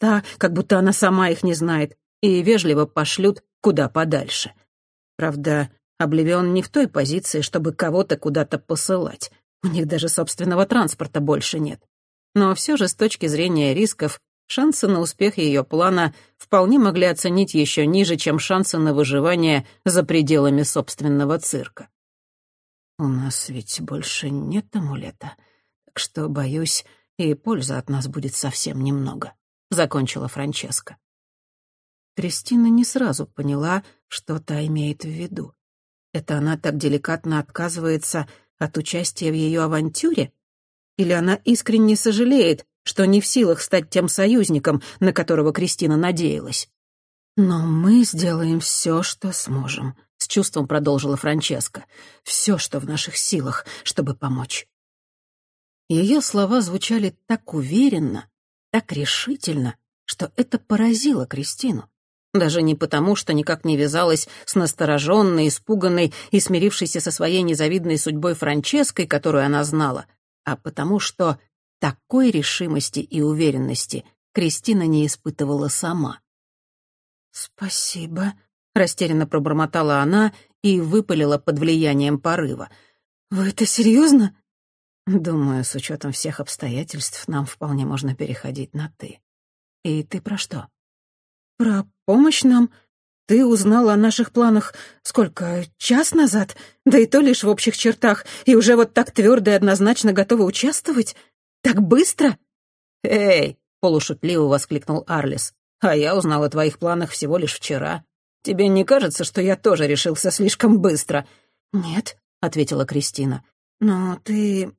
места, как будто она сама их не знает, и вежливо пошлют куда подальше. Правда, Обливион не в той позиции, чтобы кого-то куда-то посылать. У них даже собственного транспорта больше нет. Но все же с точки зрения рисков, шансы на успех ее плана вполне могли оценить еще ниже, чем шансы на выживание за пределами собственного цирка. «У нас ведь больше нет амулета, так что, боюсь, и пользы от нас будет совсем немного», — закончила Франческа. Кристина не сразу поняла, что та имеет в виду. Это она так деликатно отказывается от участия в ее авантюре? Или она искренне сожалеет, что не в силах стать тем союзником, на которого Кристина надеялась? «Но мы сделаем все, что сможем», — с чувством продолжила Франческа. «Все, что в наших силах, чтобы помочь». Ее слова звучали так уверенно, так решительно, что это поразило Кристину. Даже не потому, что никак не вязалась с настороженной, испуганной и смирившейся со своей незавидной судьбой Франческой, которую она знала, а потому что такой решимости и уверенности Кристина не испытывала сама. «Спасибо», — растерянно пробормотала она и выпалила под влиянием порыва. «Вы это серьезно?» «Думаю, с учетом всех обстоятельств нам вполне можно переходить на «ты». И ты про что?» «Про помощь нам? Ты узнала о наших планах сколько, час назад? Да и то лишь в общих чертах, и уже вот так твердо и однозначно готова участвовать? Так быстро?» «Эй!» — полушутливо воскликнул Арлис. «А я узнал о твоих планах всего лишь вчера. Тебе не кажется, что я тоже решился слишком быстро?» «Нет», — ответила Кристина. «Но ты...»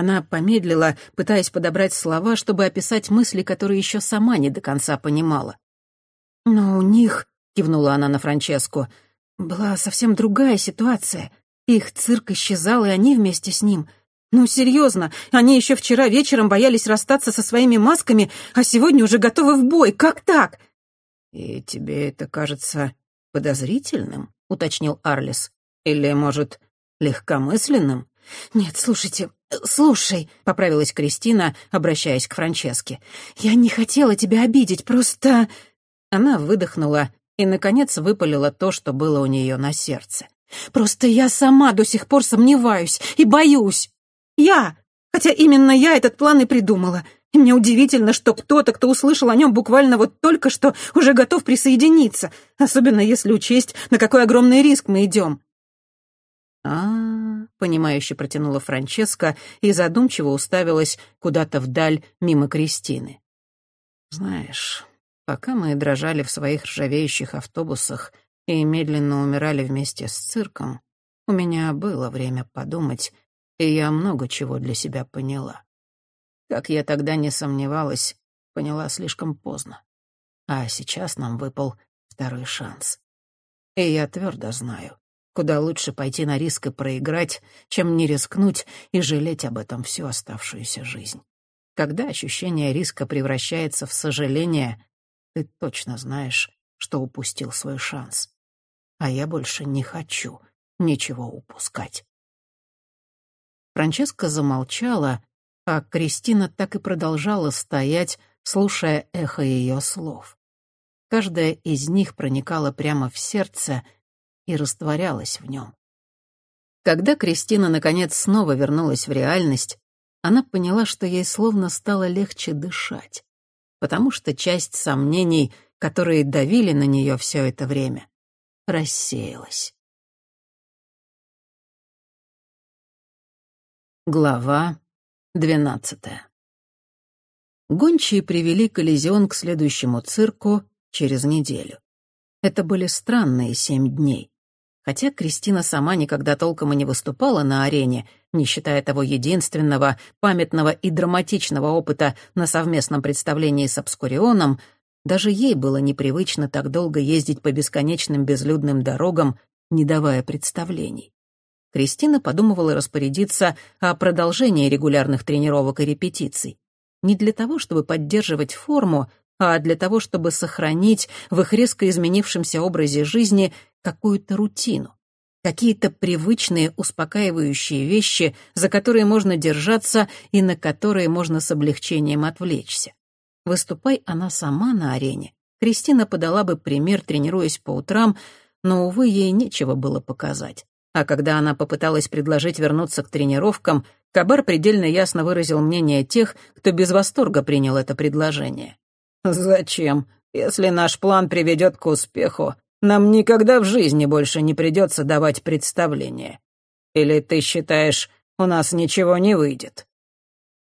Она помедлила, пытаясь подобрать слова, чтобы описать мысли, которые еще сама не до конца понимала. «Но у них», — кивнула она на Франческу, — «была совсем другая ситуация. Их цирк исчезал, и они вместе с ним. Ну, серьезно, они еще вчера вечером боялись расстаться со своими масками, а сегодня уже готовы в бой. Как так?» «И тебе это кажется подозрительным?» — уточнил Арлис. «Или, может, легкомысленным?» «Нет, слушайте, слушай», — поправилась Кристина, обращаясь к Франческе. «Я не хотела тебя обидеть, просто...» Она выдохнула и, наконец, выпалила то, что было у нее на сердце. «Просто я сама до сих пор сомневаюсь и боюсь. Я! Хотя именно я этот план и придумала. И мне удивительно, что кто-то, кто услышал о нем буквально вот только что, уже готов присоединиться, особенно если учесть, на какой огромный риск мы идем». А, понимающе протянула Франческа и задумчиво уставилась куда-то вдаль мимо Кристины. «Знаешь, Пока мы дрожали в своих ржавеющих автобусах и медленно умирали вместе с цирком, у меня было время подумать, и я много чего для себя поняла. Как я тогда не сомневалась, поняла слишком поздно. А сейчас нам выпал второй шанс. И я твердо знаю, куда лучше пойти на риск и проиграть, чем не рискнуть и жалеть об этом всю оставшуюся жизнь. Когда ощущение риска превращается в сожаление, ты точно знаешь, что упустил свой шанс. А я больше не хочу ничего упускать. Франческа замолчала, а Кристина так и продолжала стоять, слушая эхо ее слов. Каждая из них проникала прямо в сердце и растворялась в нем. Когда Кристина, наконец, снова вернулась в реальность, она поняла, что ей словно стало легче дышать потому что часть сомнений, которые давили на нее все это время, рассеялась. Глава двенадцатая. Гончие привели коллизион к следующему цирку через неделю. Это были странные семь дней. Хотя Кристина сама никогда толком и не выступала на арене, не считая того единственного, памятного и драматичного опыта на совместном представлении с Обскурионом, даже ей было непривычно так долго ездить по бесконечным безлюдным дорогам, не давая представлений. Кристина подумывала распорядиться о продолжении регулярных тренировок и репетиций. Не для того, чтобы поддерживать форму, а для того, чтобы сохранить в их резко изменившемся образе жизни какую-то рутину, какие-то привычные успокаивающие вещи, за которые можно держаться и на которые можно с облегчением отвлечься. Выступай она сама на арене, Кристина подала бы пример, тренируясь по утрам, но, увы, ей нечего было показать. А когда она попыталась предложить вернуться к тренировкам, Кабар предельно ясно выразил мнение тех, кто без восторга принял это предложение. «Зачем? Если наш план приведет к успеху, нам никогда в жизни больше не придется давать представление. Или ты считаешь, у нас ничего не выйдет?»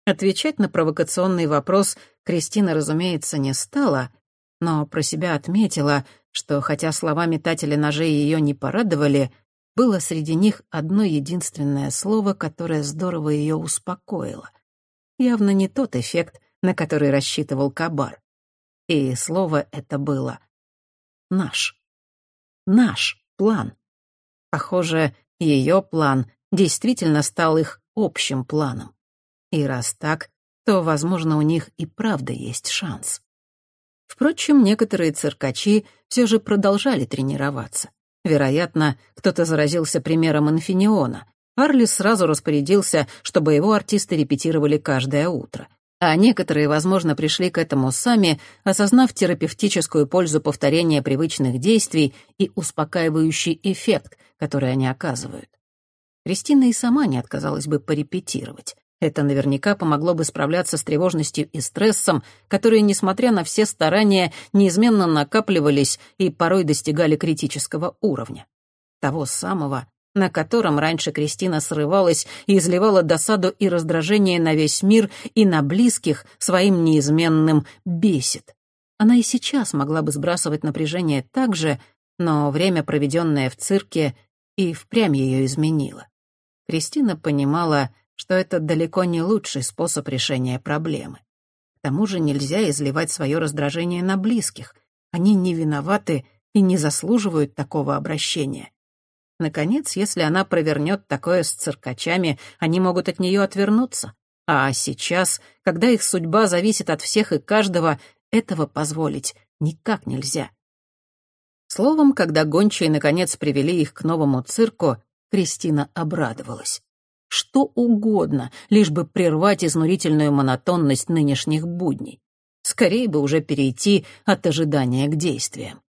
Отвечать на провокационный вопрос Кристина, разумеется, не стала, но про себя отметила, что хотя слова метателя ножей ее не порадовали, было среди них одно единственное слово, которое здорово ее успокоило. Явно не тот эффект, на который рассчитывал Кабар. И слово это было «наш». Наш план. Похоже, ее план действительно стал их общим планом. И раз так, то, возможно, у них и правда есть шанс. Впрочем, некоторые циркачи все же продолжали тренироваться. Вероятно, кто-то заразился примером инфиниона. Арлис сразу распорядился, чтобы его артисты репетировали каждое утро. А некоторые, возможно, пришли к этому сами, осознав терапевтическую пользу повторения привычных действий и успокаивающий эффект, который они оказывают. Кристина и сама не отказалась бы порепетировать. Это наверняка помогло бы справляться с тревожностью и стрессом, которые, несмотря на все старания, неизменно накапливались и порой достигали критического уровня. Того самого, на котором раньше Кристина срывалась и изливала досаду и раздражение на весь мир и на близких своим неизменным «бесит». Она и сейчас могла бы сбрасывать напряжение так же, но время, проведенное в цирке, и впрямь ее изменило. Кристина понимала, что это далеко не лучший способ решения проблемы. К тому же нельзя изливать свое раздражение на близких. Они не виноваты и не заслуживают такого обращения. Наконец, если она провернет такое с циркачами, они могут от нее отвернуться. А сейчас, когда их судьба зависит от всех и каждого, этого позволить никак нельзя. Словом, когда гончие наконец привели их к новому цирку, Кристина обрадовалась что угодно, лишь бы прервать изнурительную монотонность нынешних будней. Скорее бы уже перейти от ожидания к действиям.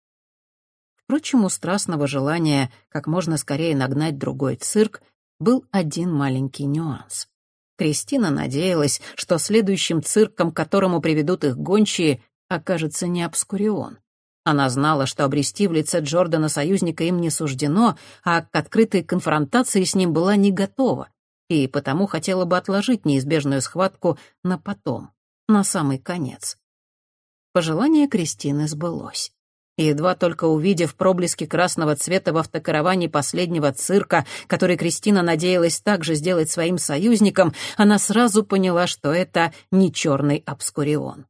Впрочем, у страстного желания как можно скорее нагнать другой цирк был один маленький нюанс. Кристина надеялась, что следующим цирком, которому приведут их гончие, окажется не Обскурион. Она знала, что обрести в лице Джордана союзника им не суждено, а к открытой конфронтации с ним была не готова и потому хотела бы отложить неизбежную схватку на потом, на самый конец. Пожелание Кристины сбылось. Едва только увидев проблески красного цвета в автокараване последнего цирка, который Кристина надеялась также сделать своим союзником, она сразу поняла, что это не черный обскурион.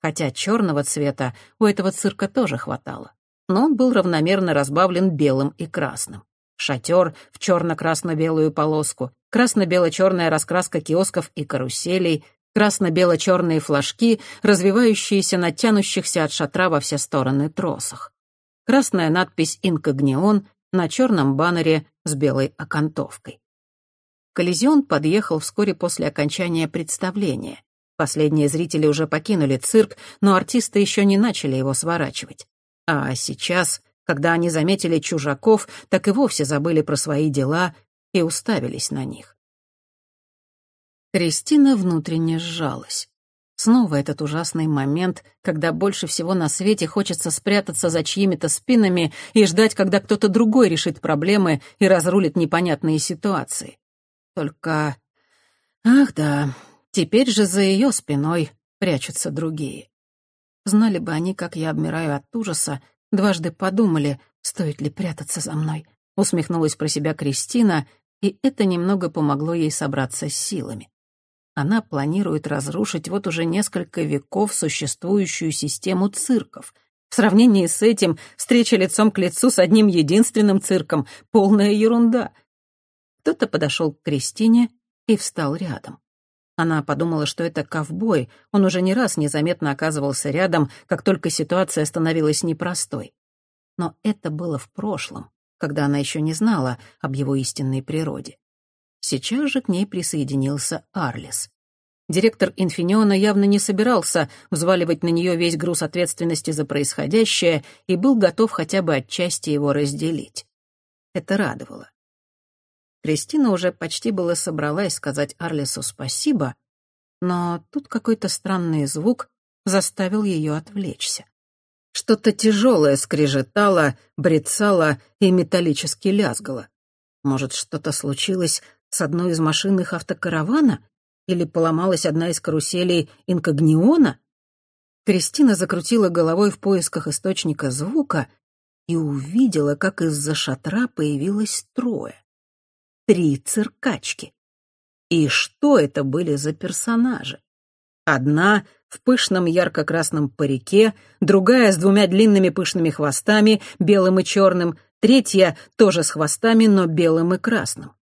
Хотя черного цвета у этого цирка тоже хватало, но он был равномерно разбавлен белым и красным. Шатер в черно-красно-белую полоску, красно-бело-черная раскраска киосков и каруселей, красно-бело-черные флажки, развивающиеся на тянущихся от шатра во все стороны тросах. Красная надпись «Инкогнион» на черном баннере с белой окантовкой. Коллизион подъехал вскоре после окончания представления. Последние зрители уже покинули цирк, но артисты еще не начали его сворачивать. А сейчас, когда они заметили чужаков, так и вовсе забыли про свои дела и уставились на них. Кристина внутренне сжалась. Снова этот ужасный момент, когда больше всего на свете хочется спрятаться за чьими-то спинами и ждать, когда кто-то другой решит проблемы и разрулит непонятные ситуации. Только... Ах да, теперь же за ее спиной прячутся другие. Знали бы они, как я обмираю от ужаса, дважды подумали, стоит ли прятаться за мной. Усмехнулась про себя Кристина и это немного помогло ей собраться с силами. Она планирует разрушить вот уже несколько веков существующую систему цирков. В сравнении с этим встреча лицом к лицу с одним единственным цирком — полная ерунда. Кто-то подошел к Кристине и встал рядом. Она подумала, что это ковбой, он уже не раз незаметно оказывался рядом, как только ситуация становилась непростой. Но это было в прошлом когда она еще не знала об его истинной природе. Сейчас же к ней присоединился Арлис. Директор Инфиниона явно не собирался взваливать на нее весь груз ответственности за происходящее и был готов хотя бы отчасти его разделить. Это радовало. Кристина уже почти была собралась сказать Арлису спасибо, но тут какой-то странный звук заставил ее отвлечься. Что-то тяжелое скрежетало, брецало и металлически лязгало. Может, что-то случилось с одной из машин их автокаравана? Или поломалась одна из каруселей инкогниона? Кристина закрутила головой в поисках источника звука и увидела, как из-за шатра появилось трое. Три циркачки. И что это были за персонажи? Одна в пышном ярко-красном парике, другая с двумя длинными пышными хвостами, белым и черным, третья тоже с хвостами, но белым и красным.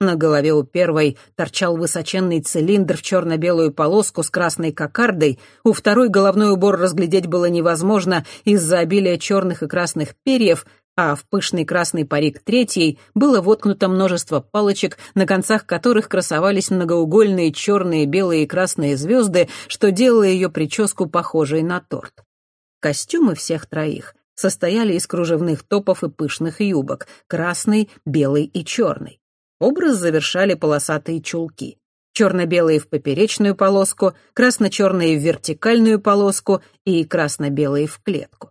На голове у первой торчал высоченный цилиндр в черно-белую полоску с красной кокардой, у второй головной убор разглядеть было невозможно из-за обилия черных и красных перьев, а в пышный красный парик третьей было воткнуто множество палочек, на концах которых красовались многоугольные черные, белые и красные звезды, что делало ее прическу похожей на торт. Костюмы всех троих состояли из кружевных топов и пышных юбок — красный, белый и черный. Образ завершали полосатые чулки. Черно-белые в поперечную полоску, красно-черные в вертикальную полоску и красно-белые в клетку.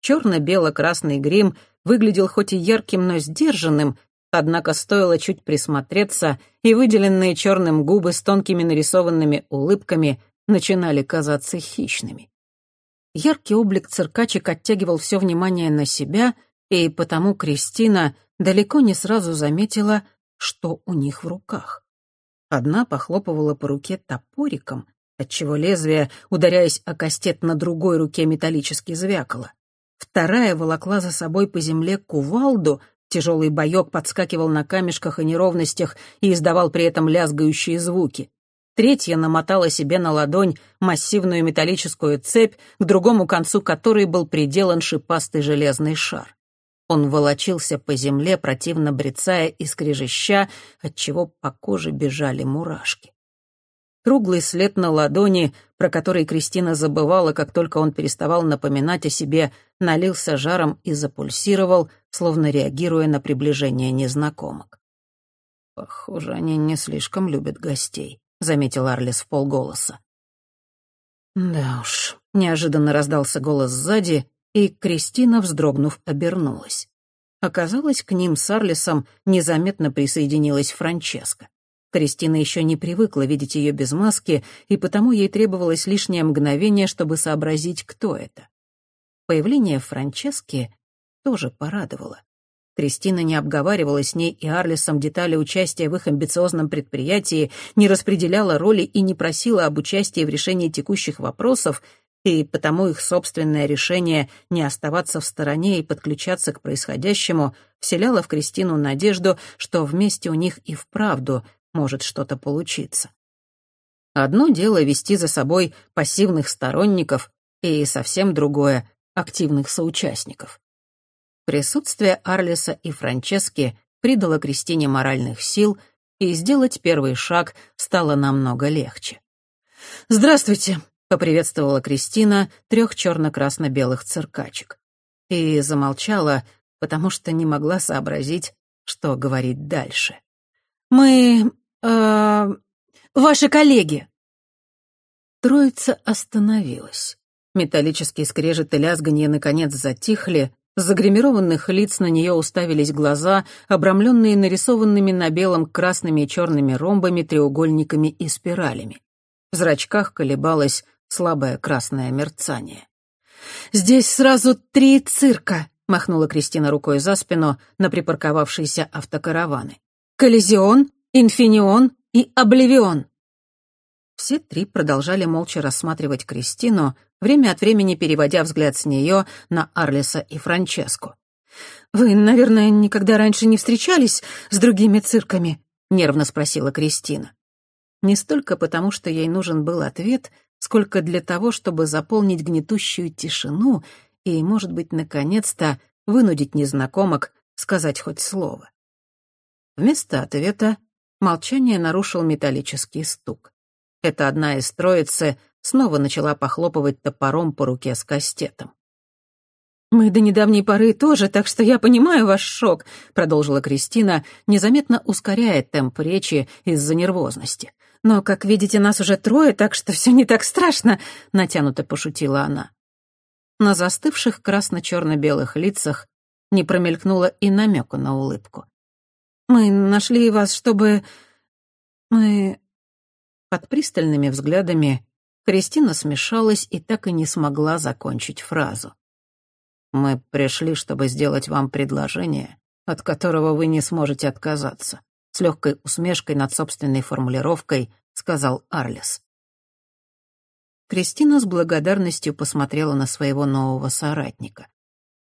Черно-бело-красный грим выглядел хоть и ярким, но сдержанным, однако стоило чуть присмотреться, и выделенные черным губы с тонкими нарисованными улыбками начинали казаться хищными. Яркий облик циркачек оттягивал все внимание на себя, и потому Кристина далеко не сразу заметила, что у них в руках. Одна похлопывала по руке топориком, отчего лезвие, ударяясь о кастет на другой руке, металлически звякало. Вторая волокла за собой по земле кувалду, тяжелый боек подскакивал на камешках и неровностях и издавал при этом лязгающие звуки. Третья намотала себе на ладонь массивную металлическую цепь, к другому концу которой был приделан шипастый железный шар. Он волочился по земле, противно брецая и скрежеща, отчего по коже бежали мурашки. Круглый след на ладони, про который Кристина забывала, как только он переставал напоминать о себе, налился жаром и запульсировал, словно реагируя на приближение незнакомок. «Похоже, они не слишком любят гостей», — заметил Арлис в полголоса. «Да уж», — неожиданно раздался голос сзади, и Кристина, вздрогнув, обернулась. Оказалось, к ним с Арлисом незаметно присоединилась Франческа. Кристина еще не привыкла видеть ее без маски, и потому ей требовалось лишнее мгновение, чтобы сообразить, кто это. Появление Франчески тоже порадовало. Кристина не обговаривала с ней и Арлисом детали участия в их амбициозном предприятии, не распределяла роли и не просила об участии в решении текущих вопросов, и потому их собственное решение не оставаться в стороне и подключаться к происходящему вселяло в Кристину надежду, что вместе у них и вправду может что-то получиться. Одно дело вести за собой пассивных сторонников, и совсем другое — активных соучастников. Присутствие Арлиса и Франчески придало Кристине моральных сил, и сделать первый шаг стало намного легче. «Здравствуйте», — поприветствовала Кристина трех черно-красно-белых циркачек. И замолчала, потому что не могла сообразить, что говорить дальше. «Мы... э... ваши коллеги». Троица остановилась. Металлические скрежет и лязганье наконец затихли, с загримированных лиц на нее уставились глаза, обрамленные нарисованными на белом красными и черными ромбами, треугольниками и спиралями. В зрачках колебалось слабое красное мерцание. «Здесь сразу три цирка», — махнула Кристина рукой за спину на припарковавшиеся автокараваны. «Коллизион, Инфинион и Обливион». Все три продолжали молча рассматривать Кристину, время от времени переводя взгляд с нее на Арлиса и Франческу. «Вы, наверное, никогда раньше не встречались с другими цирками?» — нервно спросила Кристина. Не столько потому, что ей нужен был ответ, сколько для того, чтобы заполнить гнетущую тишину и, может быть, наконец-то вынудить незнакомок сказать хоть слово. Вместо ответа молчание нарушил металлический стук. эта одна из троицы снова начала похлопывать топором по руке с кастетом. «Мы до недавней поры тоже, так что я понимаю ваш шок», — продолжила Кристина, незаметно ускоряя темп речи из-за нервозности. «Но, как видите, нас уже трое, так что все не так страшно», — натянуто пошутила она. На застывших красно-черно-белых лицах не промелькнуло и намека на улыбку. «Мы нашли вас, чтобы... мы...» Под пристальными взглядами Кристина смешалась и так и не смогла закончить фразу. «Мы пришли, чтобы сделать вам предложение, от которого вы не сможете отказаться», с легкой усмешкой над собственной формулировкой сказал Арлес. Кристина с благодарностью посмотрела на своего нового соратника.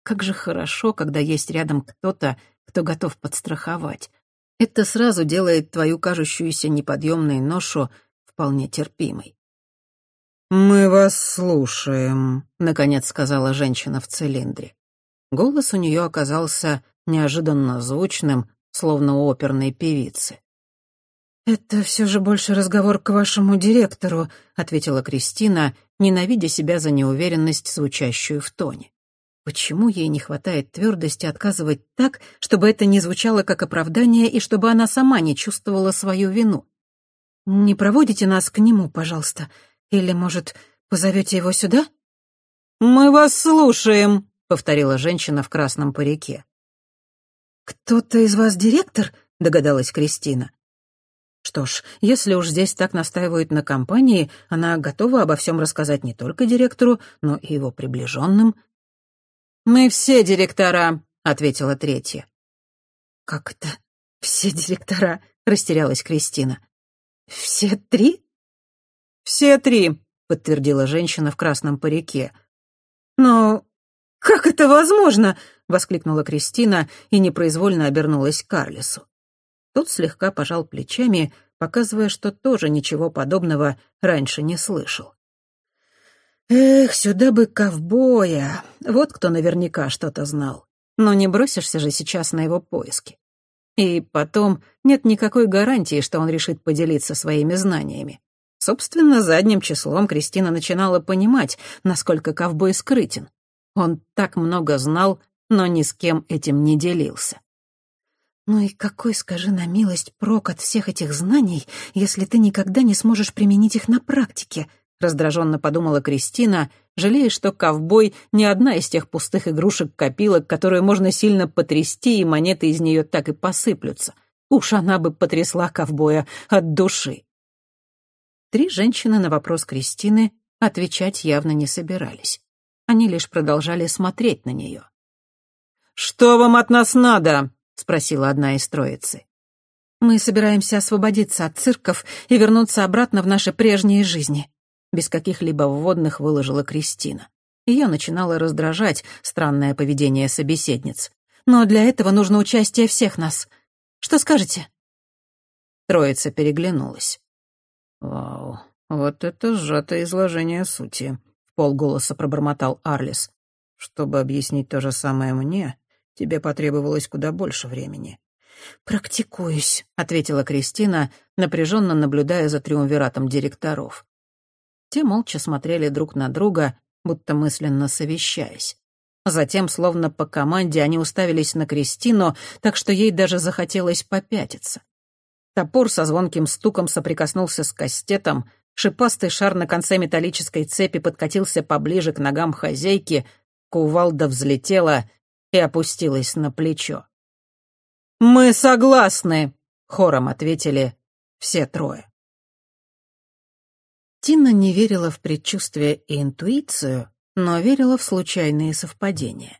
Как же хорошо, когда есть рядом кто-то, кто готов подстраховать. Это сразу делает твою кажущуюся неподъемной ношу вполне терпимой. «Мы вас слушаем», — наконец сказала женщина в цилиндре. Голос у нее оказался неожиданно звучным, словно у оперной певицы. «Это все же больше разговор к вашему директору», — ответила Кристина, ненавидя себя за неуверенность, звучащую в тоне. Почему ей не хватает твердости отказывать так, чтобы это не звучало как оправдание и чтобы она сама не чувствовала свою вину? «Не проводите нас к нему, пожалуйста. Или, может, позовете его сюда?» «Мы вас слушаем», — повторила женщина в красном парике. «Кто-то из вас директор?» — догадалась Кристина. Что ж, если уж здесь так настаивают на компании, она готова обо всем рассказать не только директору, но и его приближенным. «Мы все директора», — ответила третья. «Как это все директора?» — растерялась Кристина. «Все три?» «Все три», — подтвердила женщина в красном парике. «Но как это возможно?» — воскликнула Кристина и непроизвольно обернулась к Карлису. Тот слегка пожал плечами, показывая, что тоже ничего подобного раньше не слышал. «Эх, сюда бы ковбоя! Вот кто наверняка что-то знал. Но не бросишься же сейчас на его поиски. И потом нет никакой гарантии, что он решит поделиться своими знаниями. Собственно, задним числом Кристина начинала понимать, насколько ковбой скрытен. Он так много знал, но ни с кем этим не делился. «Ну и какой, скажи на милость, прок от всех этих знаний, если ты никогда не сможешь применить их на практике?» — раздраженно подумала Кристина, жалея, что ковбой — не одна из тех пустых игрушек-копилок, которую можно сильно потрясти, и монеты из нее так и посыплются. Уж она бы потрясла ковбоя от души. Три женщины на вопрос Кристины отвечать явно не собирались. Они лишь продолжали смотреть на нее. «Что вам от нас надо?» спросила одна из троицы. «Мы собираемся освободиться от цирков и вернуться обратно в наши прежние жизни», без каких-либо вводных выложила Кристина. Ее начинало раздражать странное поведение собеседниц. «Но для этого нужно участие всех нас. Что скажете?» Троица переглянулась. «Вау, вот это сжатое изложение сути», — полголоса пробормотал Арлис. «Чтобы объяснить то же самое мне, Тебе потребовалось куда больше времени». «Практикуюсь», — ответила Кристина, напряженно наблюдая за триумвиратом директоров. Те молча смотрели друг на друга, будто мысленно совещаясь. Затем, словно по команде, они уставились на Кристину, так что ей даже захотелось попятиться. Топор со звонким стуком соприкоснулся с кастетом, шипастый шар на конце металлической цепи подкатился поближе к ногам хозяйки, кувалда взлетела и опустилась на плечо. «Мы согласны», — хором ответили все трое. Тина не верила в предчувствие и интуицию, но верила в случайные совпадения.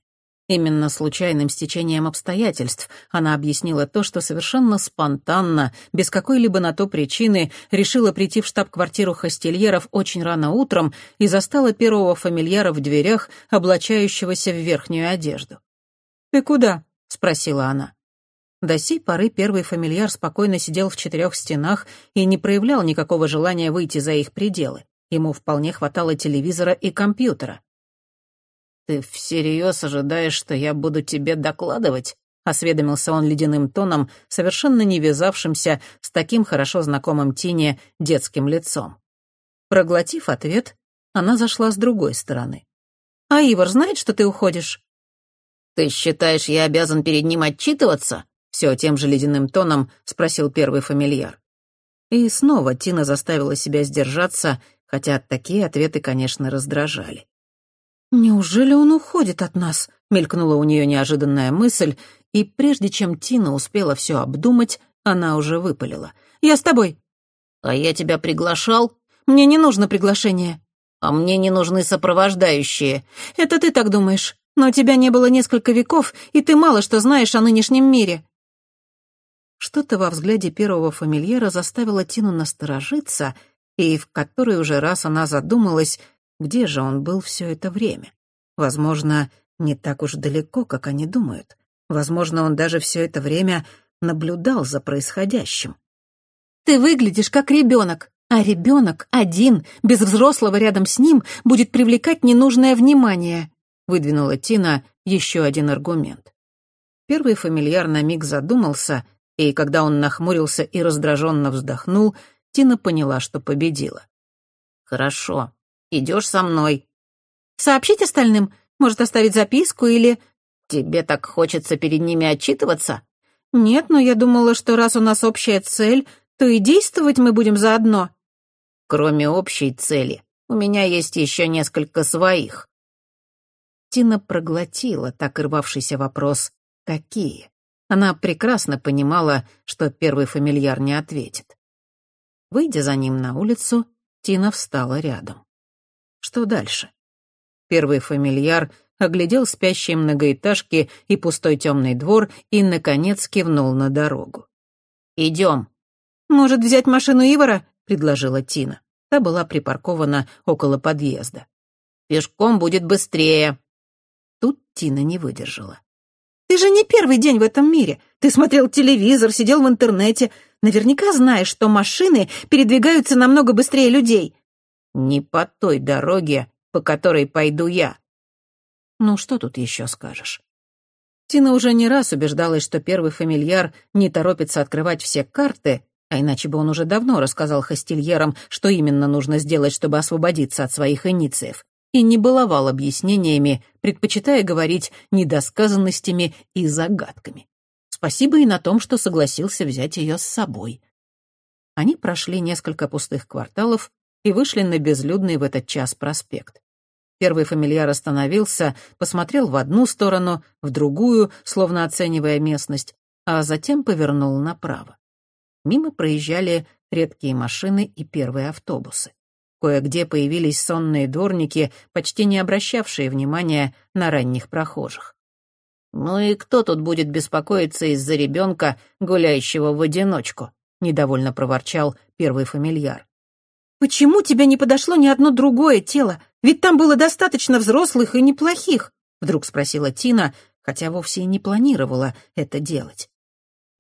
Именно случайным стечением обстоятельств она объяснила то, что совершенно спонтанно, без какой-либо на то причины, решила прийти в штаб-квартиру хостельеров очень рано утром и застала первого фамильяра в дверях, облачающегося в верхнюю одежду. «Ты куда?» — спросила она. До сей поры первый фамильяр спокойно сидел в четырех стенах и не проявлял никакого желания выйти за их пределы. Ему вполне хватало телевизора и компьютера. «Ты всерьез ожидаешь, что я буду тебе докладывать?» — осведомился он ледяным тоном, совершенно не вязавшимся с таким хорошо знакомым Тине детским лицом. Проглотив ответ, она зашла с другой стороны. «А Ивар знает, что ты уходишь?» «Ты считаешь, я обязан перед ним отчитываться?» Все тем же ледяным тоном спросил первый фамильяр. И снова Тина заставила себя сдержаться, хотя такие ответы, конечно, раздражали. «Неужели он уходит от нас?» — мелькнула у нее неожиданная мысль, и прежде чем Тина успела все обдумать, она уже выпалила. «Я с тобой». «А я тебя приглашал?» «Мне не нужно приглашение». «А мне не нужны сопровождающие». «Это ты так думаешь. Но тебя не было несколько веков, и ты мало что знаешь о нынешнем мире». Что-то во взгляде первого фамильера заставило Тину насторожиться, и в который уже раз она задумалась, где же он был все это время. Возможно, не так уж далеко, как они думают. Возможно, он даже все это время наблюдал за происходящим. «Ты выглядишь как ребенок, а ребенок один, без взрослого рядом с ним, будет привлекать ненужное внимание», выдвинула Тина еще один аргумент. Первый фамильяр на миг задумался — и когда он нахмурился и раздраженно вздохнул, Тина поняла, что победила. «Хорошо, идешь со мной». «Сообщить остальным? Может, оставить записку или...» «Тебе так хочется перед ними отчитываться?» «Нет, но я думала, что раз у нас общая цель, то и действовать мы будем заодно». «Кроме общей цели, у меня есть еще несколько своих». Тина проглотила так рвавшийся вопрос «Какие?». Она прекрасно понимала, что первый фамильяр не ответит. Выйдя за ним на улицу, Тина встала рядом. Что дальше? Первый фамильяр оглядел спящие многоэтажки и пустой темный двор и, наконец, кивнул на дорогу. «Идем». «Может, взять машину Ивара?» — предложила Тина. Та была припаркована около подъезда. «Пешком будет быстрее». Тут Тина не выдержала. Ты же не первый день в этом мире. Ты смотрел телевизор, сидел в интернете. Наверняка знаешь, что машины передвигаются намного быстрее людей. Не по той дороге, по которой пойду я. Ну, что тут еще скажешь? Тина уже не раз убеждалась, что первый фамильяр не торопится открывать все карты, а иначе бы он уже давно рассказал хостельерам, что именно нужно сделать, чтобы освободиться от своих инициев и не баловал объяснениями, предпочитая говорить недосказанностями и загадками. Спасибо и на том, что согласился взять ее с собой. Они прошли несколько пустых кварталов и вышли на безлюдный в этот час проспект. Первый фамильяр остановился, посмотрел в одну сторону, в другую, словно оценивая местность, а затем повернул направо. Мимо проезжали редкие машины и первые автобусы. Кое-где появились сонные дворники, почти не обращавшие внимания на ранних прохожих. «Ну и кто тут будет беспокоиться из-за ребенка, гуляющего в одиночку?» — недовольно проворчал первый фамильяр. «Почему тебе не подошло ни одно другое тело? Ведь там было достаточно взрослых и неплохих», — вдруг спросила Тина, хотя вовсе и не планировала это делать.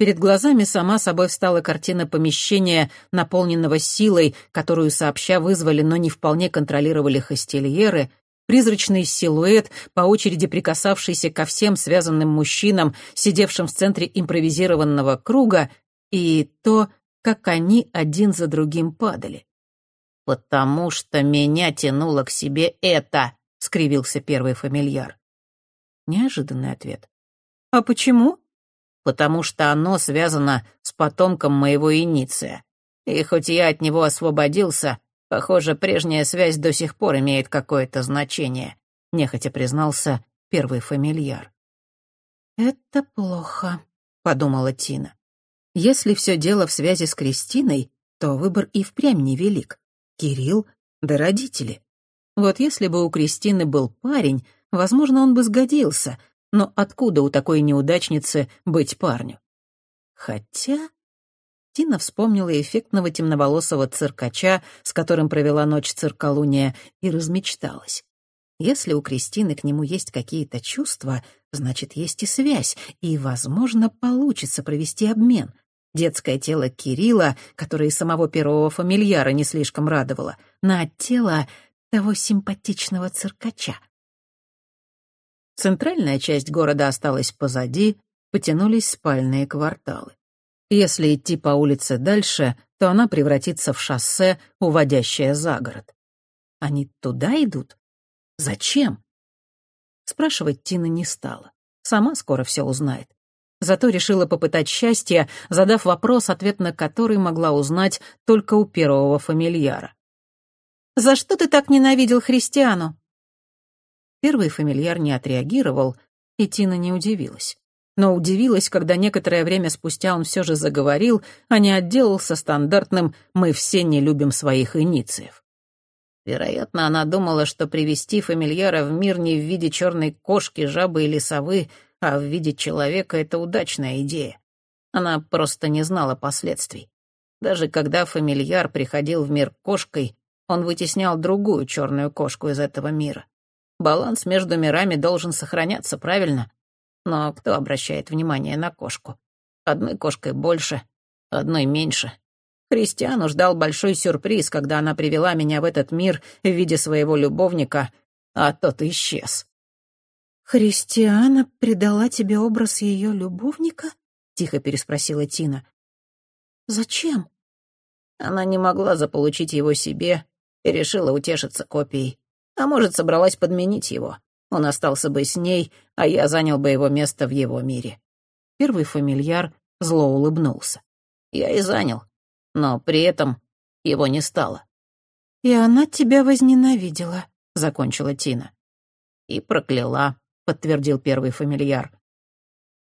Перед глазами сама собой встала картина помещения, наполненного силой, которую сообща вызвали, но не вполне контролировали хостельеры, призрачный силуэт, по очереди прикасавшийся ко всем связанным мужчинам, сидевшим в центре импровизированного круга, и то, как они один за другим падали. «Потому что меня тянуло к себе это», — скривился первый фамильяр. Неожиданный ответ. «А почему?» потому что оно связано с потомком моего иниция. И хоть я от него освободился, похоже, прежняя связь до сих пор имеет какое-то значение», — нехотя признался первый фамильяр. «Это плохо», — подумала Тина. «Если все дело в связи с Кристиной, то выбор и впрямь невелик. Кирилл да родители. Вот если бы у Кристины был парень, возможно, он бы сгодился — но откуда у такой неудачницы быть парню? Хотя... Тина вспомнила эффектного темноволосого циркача, с которым провела ночь циркалуния, и размечталась. Если у Кристины к нему есть какие-то чувства, значит, есть и связь, и, возможно, получится провести обмен. Детское тело Кирилла, которое и самого первого фамильяра не слишком радовало, на тело того симпатичного циркача. Центральная часть города осталась позади, потянулись спальные кварталы. Если идти по улице дальше, то она превратится в шоссе, уводящее за город. Они туда идут? Зачем? Спрашивать Тина не стала. Сама скоро все узнает. Зато решила попытать счастье, задав вопрос, ответ на который могла узнать только у первого фамильяра. «За что ты так ненавидел христиану?» Первый фамильяр не отреагировал, и Тина не удивилась. Но удивилась, когда некоторое время спустя он все же заговорил, а не отделался стандартным «мы все не любим своих инициев». Вероятно, она думала, что привести фамильяра в мир не в виде черной кошки, жабы или совы, а в виде человека — это удачная идея. Она просто не знала последствий. Даже когда фамильяр приходил в мир кошкой, он вытеснял другую черную кошку из этого мира. Баланс между мирами должен сохраняться, правильно? Но кто обращает внимание на кошку? Одной кошкой больше, одной меньше. Христиану ждал большой сюрприз, когда она привела меня в этот мир в виде своего любовника, а тот исчез. «Христиана придала тебе образ ее любовника?» — тихо переспросила Тина. «Зачем?» Она не могла заполучить его себе и решила утешиться копией. А может, собралась подменить его. Он остался бы с ней, а я занял бы его место в его мире. Первый фамильяр зло улыбнулся. Я и занял, но при этом его не стало. «И она тебя возненавидела», — закончила Тина. «И прокляла», — подтвердил первый фамильяр.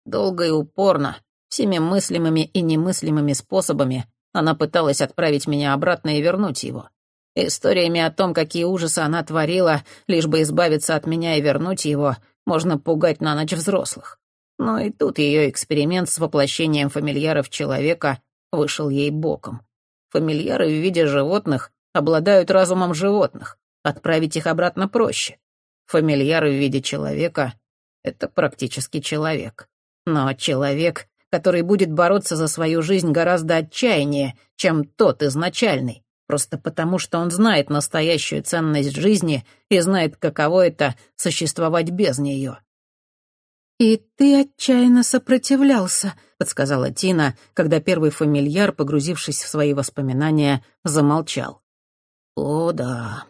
Долго и упорно, всеми мыслимыми и немыслимыми способами она пыталась отправить меня обратно и вернуть его. Историями о том, какие ужасы она творила, лишь бы избавиться от меня и вернуть его, можно пугать на ночь взрослых. Но и тут ее эксперимент с воплощением фамильяров человека вышел ей боком. Фамильяры в виде животных обладают разумом животных. Отправить их обратно проще. Фамильяры в виде человека — это практически человек. Но человек, который будет бороться за свою жизнь гораздо отчаяннее, чем тот изначальный, просто потому что он знает настоящую ценность жизни и знает, каково это — существовать без нее. «И ты отчаянно сопротивлялся», — подсказала Тина, когда первый фамильяр, погрузившись в свои воспоминания, замолчал. «О, да,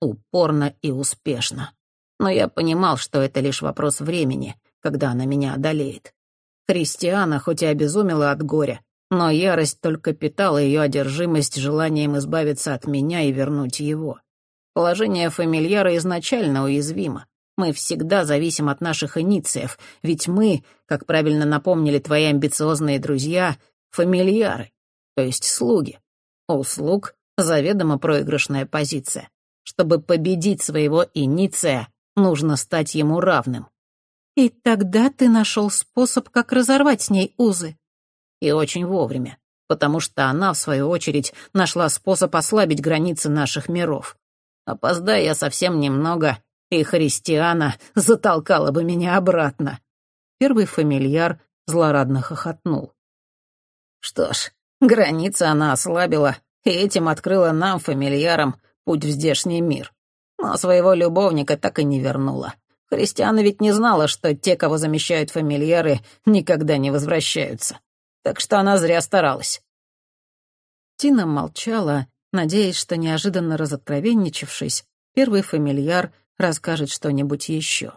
упорно и успешно. Но я понимал, что это лишь вопрос времени, когда она меня одолеет. Христиана хоть и обезумела от горя, но ярость только питала ее одержимость желанием избавиться от меня и вернуть его. Положение фамильяра изначально уязвимо. Мы всегда зависим от наших инициев, ведь мы, как правильно напомнили твои амбициозные друзья, фамильяры, то есть слуги. У слуг заведомо проигрышная позиция. Чтобы победить своего иниция, нужно стать ему равным. И тогда ты нашел способ, как разорвать с ней узы. И очень вовремя, потому что она, в свою очередь, нашла способ ослабить границы наших миров. Опоздая я совсем немного, и Христиана затолкала бы меня обратно. Первый фамильяр злорадно хохотнул. Что ж, границы она ослабила, и этим открыла нам, фамильярам, путь в здешний мир. Но своего любовника так и не вернула. Христиана ведь не знала, что те, кого замещают фамильяры, никогда не возвращаются так что она зря старалась». Тина молчала, надеясь, что, неожиданно разоткровенничавшись, первый фамильяр расскажет что-нибудь еще.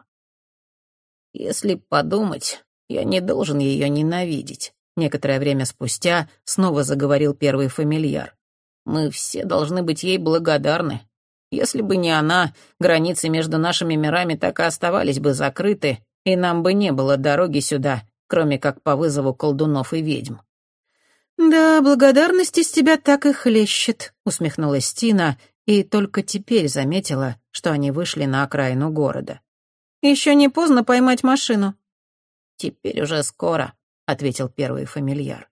«Если подумать, я не должен ее ненавидеть», — некоторое время спустя снова заговорил первый фамильяр. «Мы все должны быть ей благодарны. Если бы не она, границы между нашими мирами так и оставались бы закрыты, и нам бы не было дороги сюда, кроме как по вызову колдунов и ведьм. «Да, благодарность из тебя так и хлещет», — усмехнулась Тина, и только теперь заметила, что они вышли на окраину города. «Еще не поздно поймать машину». «Теперь уже скоро», — ответил первый фамильяр.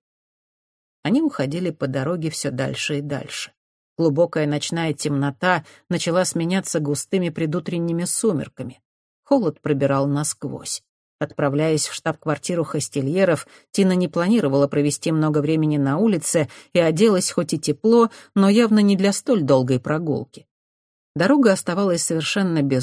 Они уходили по дороге все дальше и дальше. Глубокая ночная темнота начала сменяться густыми предутренними сумерками. Холод пробирал насквозь. Отправляясь в штаб-квартиру хостельеров, Тина не планировала провести много времени на улице и оделась хоть и тепло, но явно не для столь долгой прогулки. Дорога оставалась совершенно без